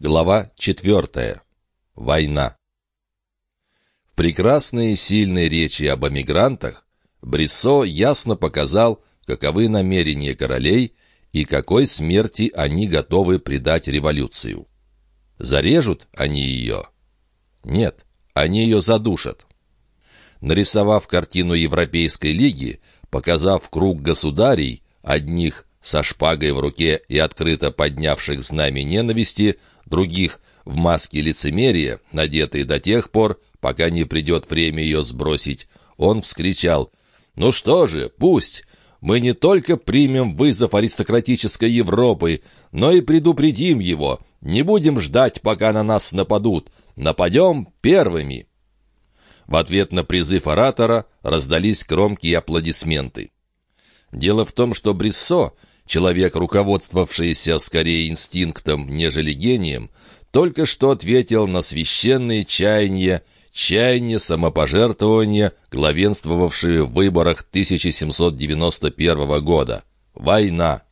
Глава четвертая. Война. В прекрасной и сильной речи об эмигрантах Бриссо ясно показал, каковы намерения королей и какой смерти они готовы предать революцию. Зарежут они ее? Нет, они ее задушат. Нарисовав картину Европейской лиги, показав круг государей, одних со шпагой в руке и открыто поднявших знамя ненависти, других в маске лицемерия, надетой до тех пор, пока не придет время ее сбросить, он вскричал «Ну что же, пусть! Мы не только примем вызов аристократической Европы, но и предупредим его. Не будем ждать, пока на нас нападут. Нападем первыми!» В ответ на призыв оратора раздались громкие аплодисменты. Дело в том, что Бриссо человек, руководствовавшийся скорее инстинктом, нежели гением, только что ответил на священные чаяния, чаяния самопожертвования, главенствовавшие в выборах 1791 года. Война.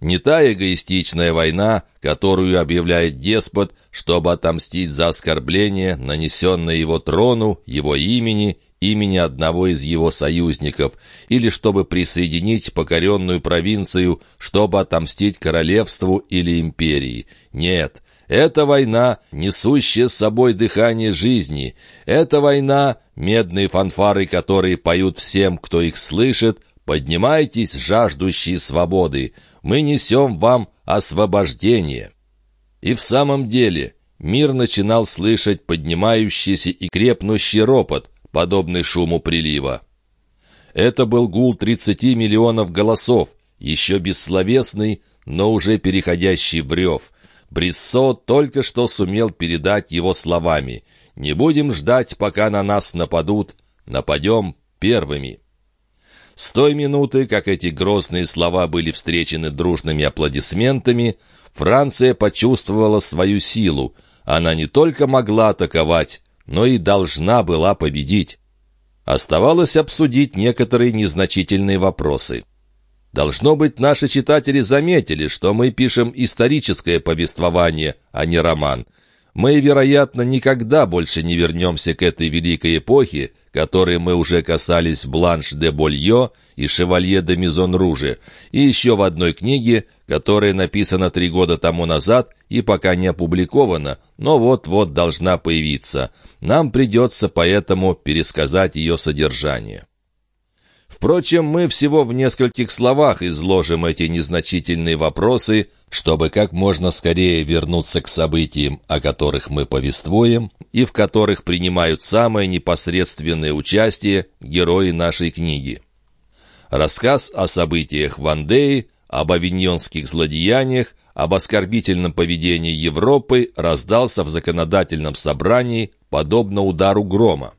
Не та эгоистичная война, которую объявляет деспот, чтобы отомстить за оскорбление, нанесенное его трону, его имени имени одного из его союзников, или чтобы присоединить покоренную провинцию, чтобы отомстить королевству или империи. Нет, это война, несущая с собой дыхание жизни. Это война, медные фанфары, которые поют всем, кто их слышит, «Поднимайтесь, жаждущие свободы! Мы несем вам освобождение!» И в самом деле мир начинал слышать поднимающийся и крепнущий ропот, подобный шуму прилива. Это был гул 30 миллионов голосов, еще бессловесный, но уже переходящий в рев. Бриссо только что сумел передать его словами «Не будем ждать, пока на нас нападут, нападем первыми». С той минуты, как эти грозные слова были встречены дружными аплодисментами, Франция почувствовала свою силу. Она не только могла атаковать, но и должна была победить. Оставалось обсудить некоторые незначительные вопросы. Должно быть, наши читатели заметили, что мы пишем историческое повествование, а не роман – мы, вероятно, никогда больше не вернемся к этой великой эпохе, которой мы уже касались в «Бланш де Болье» и «Шевалье де Мизон Руже», и еще в одной книге, которая написана три года тому назад и пока не опубликована, но вот-вот должна появиться. Нам придется поэтому пересказать ее содержание. Впрочем, мы всего в нескольких словах изложим эти незначительные вопросы, чтобы как можно скорее вернуться к событиям, о которых мы повествуем, и в которых принимают самое непосредственное участие герои нашей книги. Рассказ о событиях в Андее, об авиньонских злодеяниях, об оскорбительном поведении Европы раздался в законодательном собрании, подобно удару грома.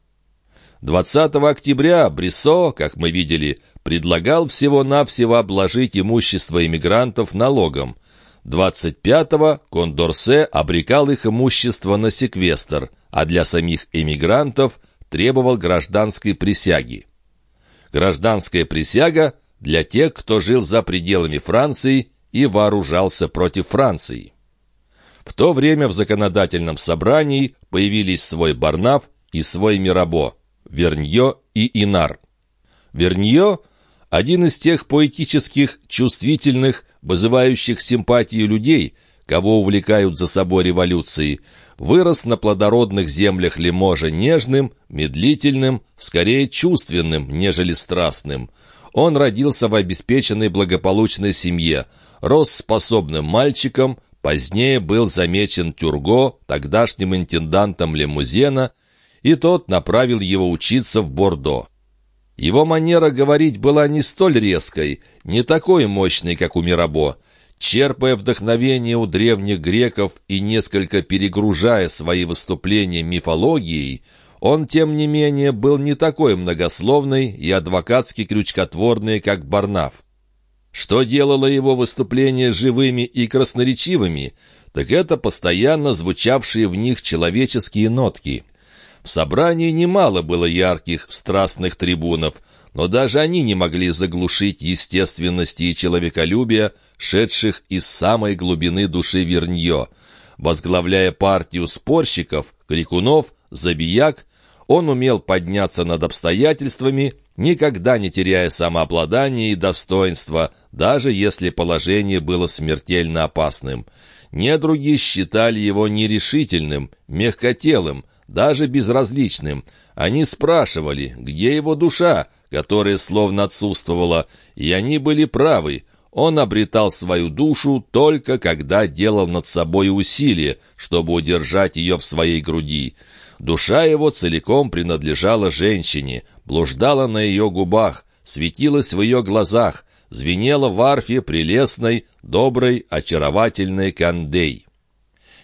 20 октября Бриссо, как мы видели, предлагал всего-навсего обложить имущество иммигрантов налогом. 25-го Кондорсе обрекал их имущество на секвестр, а для самих эмигрантов требовал гражданской присяги. Гражданская присяга для тех, кто жил за пределами Франции и вооружался против Франции. В то время в законодательном собрании появились свой Барнаф и свой Мирабо – Вернье и Инар. Вернье – один из тех поэтических, чувствительных, вызывающих симпатию людей, кого увлекают за собой революции, вырос на плодородных землях Лиможа нежным, медлительным, скорее чувственным, нежели страстным. Он родился в обеспеченной благополучной семье, рос способным мальчиком, позднее был замечен Тюрго, тогдашним интендантом Лемузена, и тот направил его учиться в Бордо. Его манера говорить была не столь резкой, не такой мощной, как у Мирабо. Черпая вдохновение у древних греков и несколько перегружая свои выступления мифологией, он, тем не менее, был не такой многословный и адвокатски крючкотворный, как Барнаф. Что делало его выступления живыми и красноречивыми, так это постоянно звучавшие в них человеческие нотки. В собрании немало было ярких, страстных трибунов, но даже они не могли заглушить естественности и человеколюбия, шедших из самой глубины души Вернье. Возглавляя партию спорщиков, крикунов, забияк, он умел подняться над обстоятельствами, никогда не теряя самообладания и достоинства, даже если положение было смертельно опасным. Недруги считали его нерешительным, мягкотелым, даже безразличным. Они спрашивали, где его душа, которая словно отсутствовала, и они были правы. Он обретал свою душу только когда делал над собой усилие, чтобы удержать ее в своей груди. Душа его целиком принадлежала женщине, блуждала на ее губах, светилась в ее глазах, звенела в арфе прелестной, доброй, очаровательной Кандей.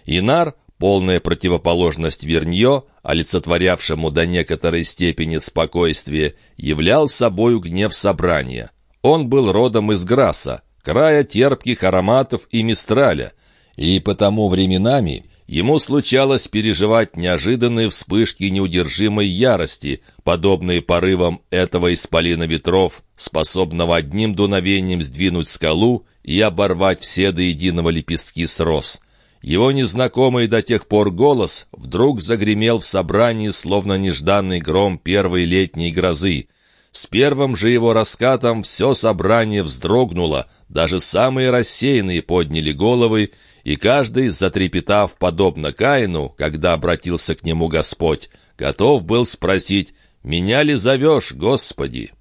Инар, полная противоположность Вернье, олицетворявшему до некоторой степени спокойствие, являл собою гнев собрания. Он был родом из Граса, края терпких ароматов и мистраля, и потому временами ему случалось переживать неожиданные вспышки неудержимой ярости, подобные порывам этого исполина ветров, способного одним дуновением сдвинуть скалу и оборвать все до единого лепестки с роз. Его незнакомый до тех пор голос вдруг загремел в собрании, словно нежданный гром первой летней грозы. С первым же его раскатом все собрание вздрогнуло, даже самые рассеянные подняли головы, и каждый, затрепетав подобно Каину, когда обратился к нему Господь, готов был спросить «Меня ли зовешь, Господи?»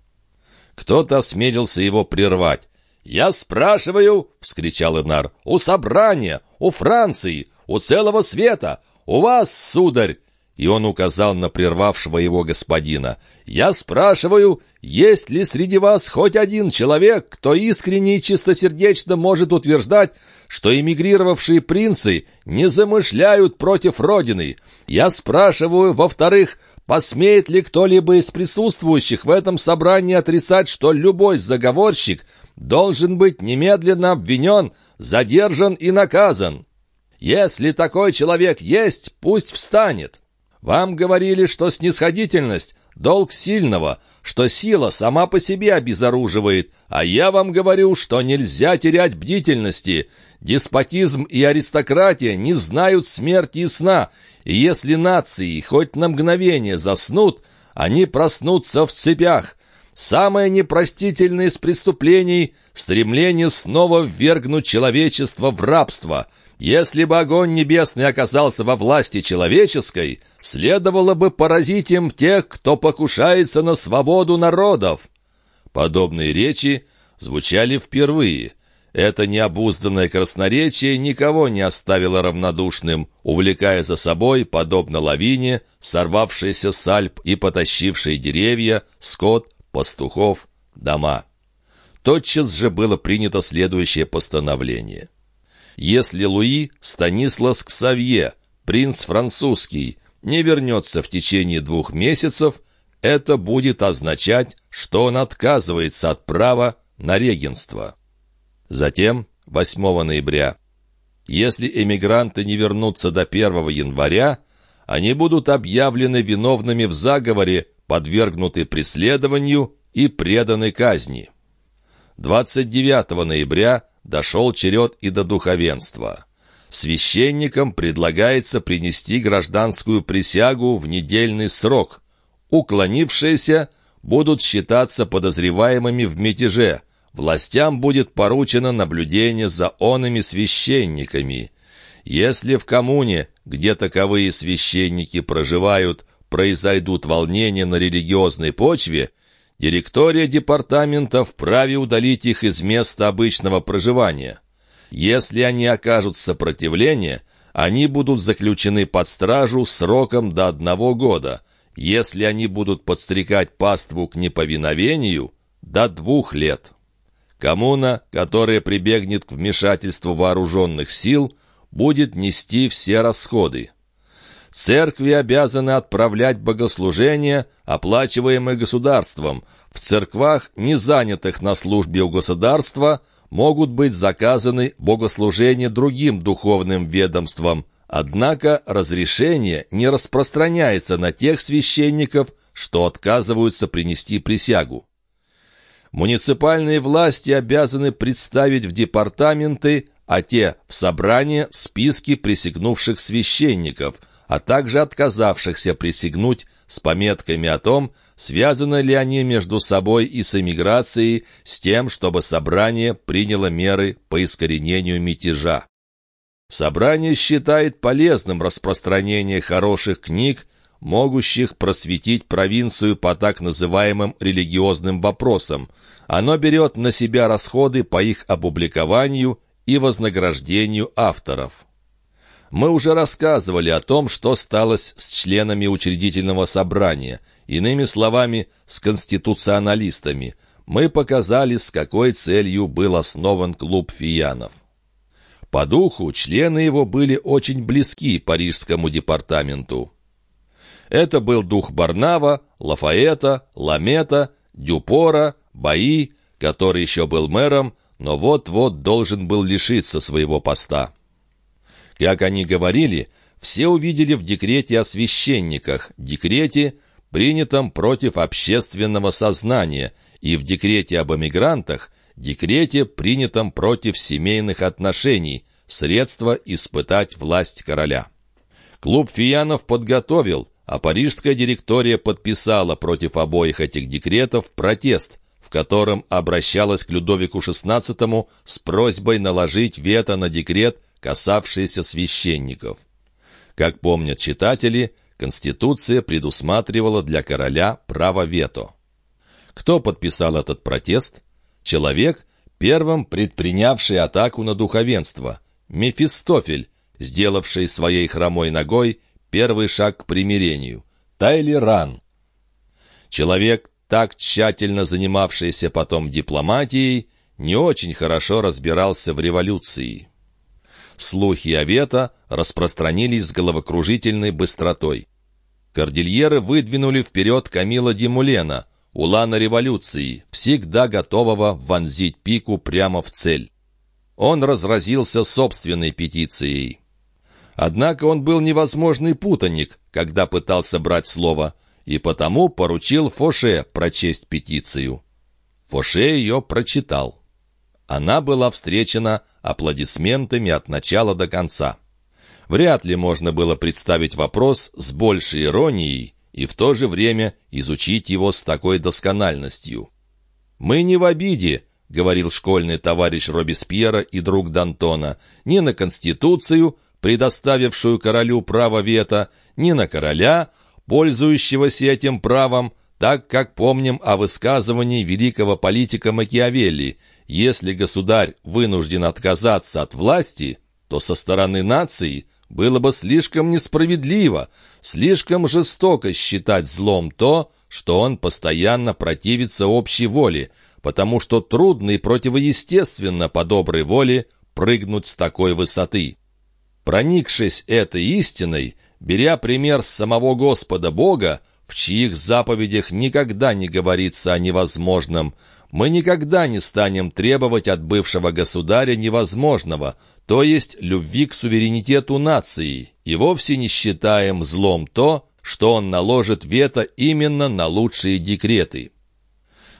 Кто-то осмелился его прервать. «Я спрашиваю!» — вскричал Инар. «У собрания! У Франции! У целого света! У вас, сударь! И он указал на прервавшего его господина. «Я спрашиваю, есть ли среди вас хоть один человек, кто искренне и чистосердечно может утверждать, что эмигрировавшие принцы не замышляют против Родины? Я спрашиваю, во-вторых, посмеет ли кто-либо из присутствующих в этом собрании отрицать, что любой заговорщик должен быть немедленно обвинен, задержан и наказан? Если такой человек есть, пусть встанет». Вам говорили, что снисходительность — долг сильного, что сила сама по себе обезоруживает, а я вам говорю, что нельзя терять бдительности. Деспотизм и аристократия не знают смерти и сна, и если нации хоть на мгновение заснут, они проснутся в цепях. Самое непростительное из преступлений — стремление снова ввергнуть человечество в рабство — если бы огонь небесный оказался во власти человеческой, следовало бы поразить им тех, кто покушается на свободу народов. Подобные речи звучали впервые. Это необузданное красноречие никого не оставило равнодушным, увлекая за собой, подобно лавине, сорвавшейся с Альп и потащившей деревья, скот, пастухов, дома. Тотчас же было принято следующее постановление — если Луи Станислас Ксавье, принц французский, не вернется в течение двух месяцев, это будет означать, что он отказывается от права на регенство. Затем, 8 ноября, если эмигранты не вернутся до 1 января, они будут объявлены виновными в заговоре, подвергнуты преследованию и преданы казни. 29 ноября дошел черед и до духовенства. Священникам предлагается принести гражданскую присягу в недельный срок. Уклонившиеся будут считаться подозреваемыми в мятеже. Властям будет поручено наблюдение за онными священниками. Если в коммуне, где таковые священники проживают, произойдут волнения на религиозной почве – Директория департамента вправе удалить их из места обычного проживания. Если они окажут сопротивление, они будут заключены под стражу сроком до одного года. Если они будут подстрекать паству к неповиновению, до двух лет. Коммуна, которая прибегнет к вмешательству вооруженных сил, будет нести все расходы. Церкви обязаны отправлять богослужения, оплачиваемые государством. В церквах, не занятых на службе у государства, могут быть заказаны богослужения другим духовным ведомствам. Однако разрешение не распространяется на тех священников, что отказываются принести присягу. Муниципальные власти обязаны представить в департаменты а те в собрание списки присягнувших священников, а также отказавшихся присягнуть с пометками о том, связаны ли они между собой и с эмиграцией, с тем, чтобы собрание приняло меры по искоренению мятежа. Собрание считает полезным распространение хороших книг, могущих просветить провинцию по так называемым религиозным вопросам. Оно берет на себя расходы по их опубликованию и вознаграждению авторов. Мы уже рассказывали о том, что стало с членами учредительного собрания, иными словами, с конституционалистами. Мы показали, с какой целью был основан клуб фиянов. По духу члены его были очень близки парижскому департаменту. Это был дух Барнава, Лафаэта, Ламета, Дюпора, Баи, который еще был мэром, но вот-вот должен был лишиться своего поста. Как они говорили, все увидели в декрете о священниках, декрете, принятом против общественного сознания, и в декрете об эмигрантах, декрете, принятом против семейных отношений, средство испытать власть короля. Клуб Фиянов подготовил, а парижская директория подписала против обоих этих декретов протест, в котором обращалась к Людовику XVI с просьбой наложить вето на декрет, касавшийся священников. Как помнят читатели, Конституция предусматривала для короля право вето. Кто подписал этот протест? Человек, первым предпринявший атаку на духовенство, Мефистофель, сделавший своей хромой ногой первый шаг к примирению, Тайлеран. Человек, так тщательно занимавшийся потом дипломатией, не очень хорошо разбирался в революции. Слухи о вето распространились с головокружительной быстротой. Кордильеры выдвинули вперед Камила Димулена, улана революции, всегда готового вонзить пику прямо в цель. Он разразился собственной петицией. Однако он был невозможный путаник, когда пытался брать слово, и потому поручил Фоше прочесть петицию. Фоше ее прочитал. Она была встречена аплодисментами от начала до конца. Вряд ли можно было представить вопрос с большей иронией и в то же время изучить его с такой доскональностью. «Мы не в обиде», — говорил школьный товарищ Робеспьера и друг Д'Антона, «ни на Конституцию, предоставившую королю право вето, ни на короля, пользующегося этим правом, так как помним о высказывании великого политика Макиавелли «Если государь вынужден отказаться от власти, то со стороны нации было бы слишком несправедливо, слишком жестоко считать злом то, что он постоянно противится общей воле, потому что трудно и противоестественно по доброй воле прыгнуть с такой высоты». Проникшись этой истиной, беря пример с самого Господа Бога, в чьих заповедях никогда не говорится о невозможном, мы никогда не станем требовать от бывшего государя невозможного, то есть любви к суверенитету нации, и вовсе не считаем злом то, что он наложит вето именно на лучшие декреты.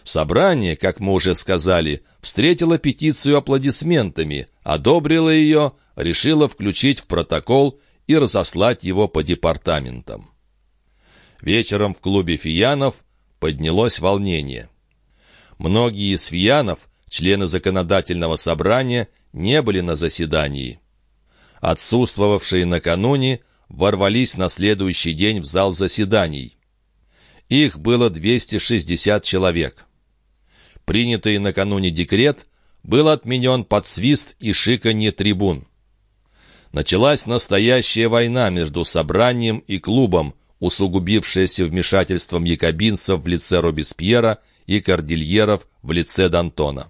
Собрание, как мы уже сказали, встретило петицию аплодисментами, одобрило ее, решило включить в протокол и разослать его по департаментам. Вечером в клубе фиянов поднялось волнение. Многие из фиянов, члены законодательного собрания, не были на заседании. Отсутствовавшие накануне ворвались на следующий день в зал заседаний. Их было 260 человек принятый накануне декрет, был отменен под свист и шиканье трибун. Началась настоящая война между собранием и клубом, усугубившаяся вмешательством якобинцев в лице Робеспьера и кордильеров в лице Д'Антона.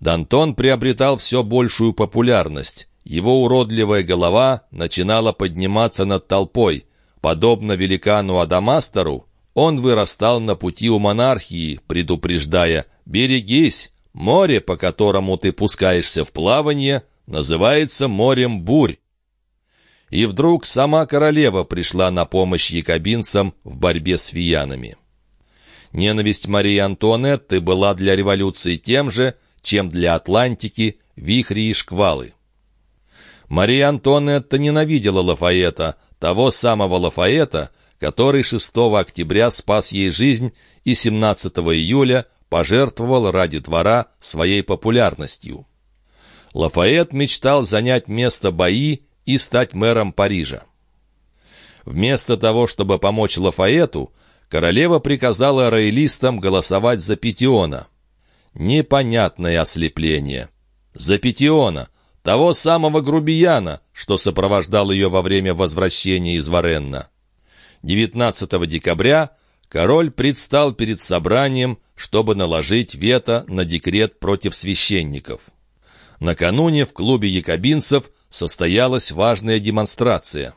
Д'Антон приобретал все большую популярность. Его уродливая голова начинала подниматься над толпой. Подобно великану Адамастеру, он вырастал на пути у монархии, предупреждая «Берегись! Море, по которому ты пускаешься в плавание, называется морем бурь». И вдруг сама королева пришла на помощь якобинцам в борьбе с фиянами. Ненависть Марии Антуанетты была для революции тем же, чем для Атлантики вихри и шквалы. Мария Антуанетта ненавидела Лафаэта, того самого Лафаэта, который 6 октября спас ей жизнь и 17 июля пожертвовал ради двора своей популярностью. Лафаэт мечтал занять место Баи и стать мэром Парижа. Вместо того, чтобы помочь Лафаэту, королева приказала роялистам голосовать за Петиона. Непонятное ослепление. За Петиона, того самого грубияна, что сопровождал ее во время возвращения из Варенна. 19 декабря король предстал перед собранием, чтобы наложить вето на декрет против священников. Накануне в клубе якобинцев состоялась важная демонстрация.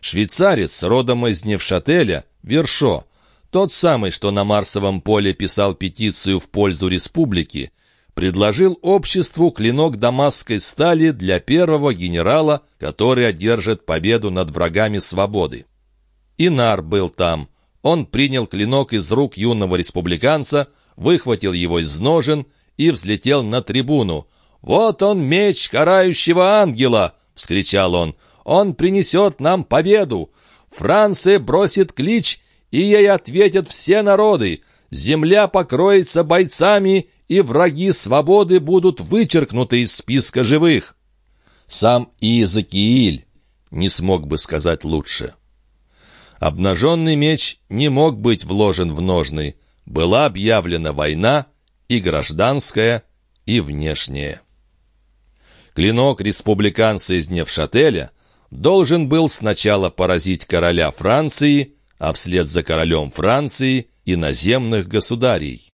Швейцарец, родом из Невшателя, Вершо, тот самый, что на Марсовом поле писал петицию в пользу республики, предложил обществу клинок дамасской стали для первого генерала, который одержит победу над врагами свободы. Инар был там. Он принял клинок из рук юного республиканца, выхватил его из ножен и взлетел на трибуну. «Вот он, меч карающего ангела!» — вскричал он. Он принесет нам победу. Франция бросит клич, и ей ответят все народы. Земля покроется бойцами, и враги свободы будут вычеркнуты из списка живых. Сам Иезекииль не смог бы сказать лучше. Обнаженный меч не мог быть вложен в ножны. Была объявлена война, и гражданская, и внешняя. Клинок республиканца из Невшателя должен был сначала поразить короля Франции, а вслед за королем Франции иноземных государей.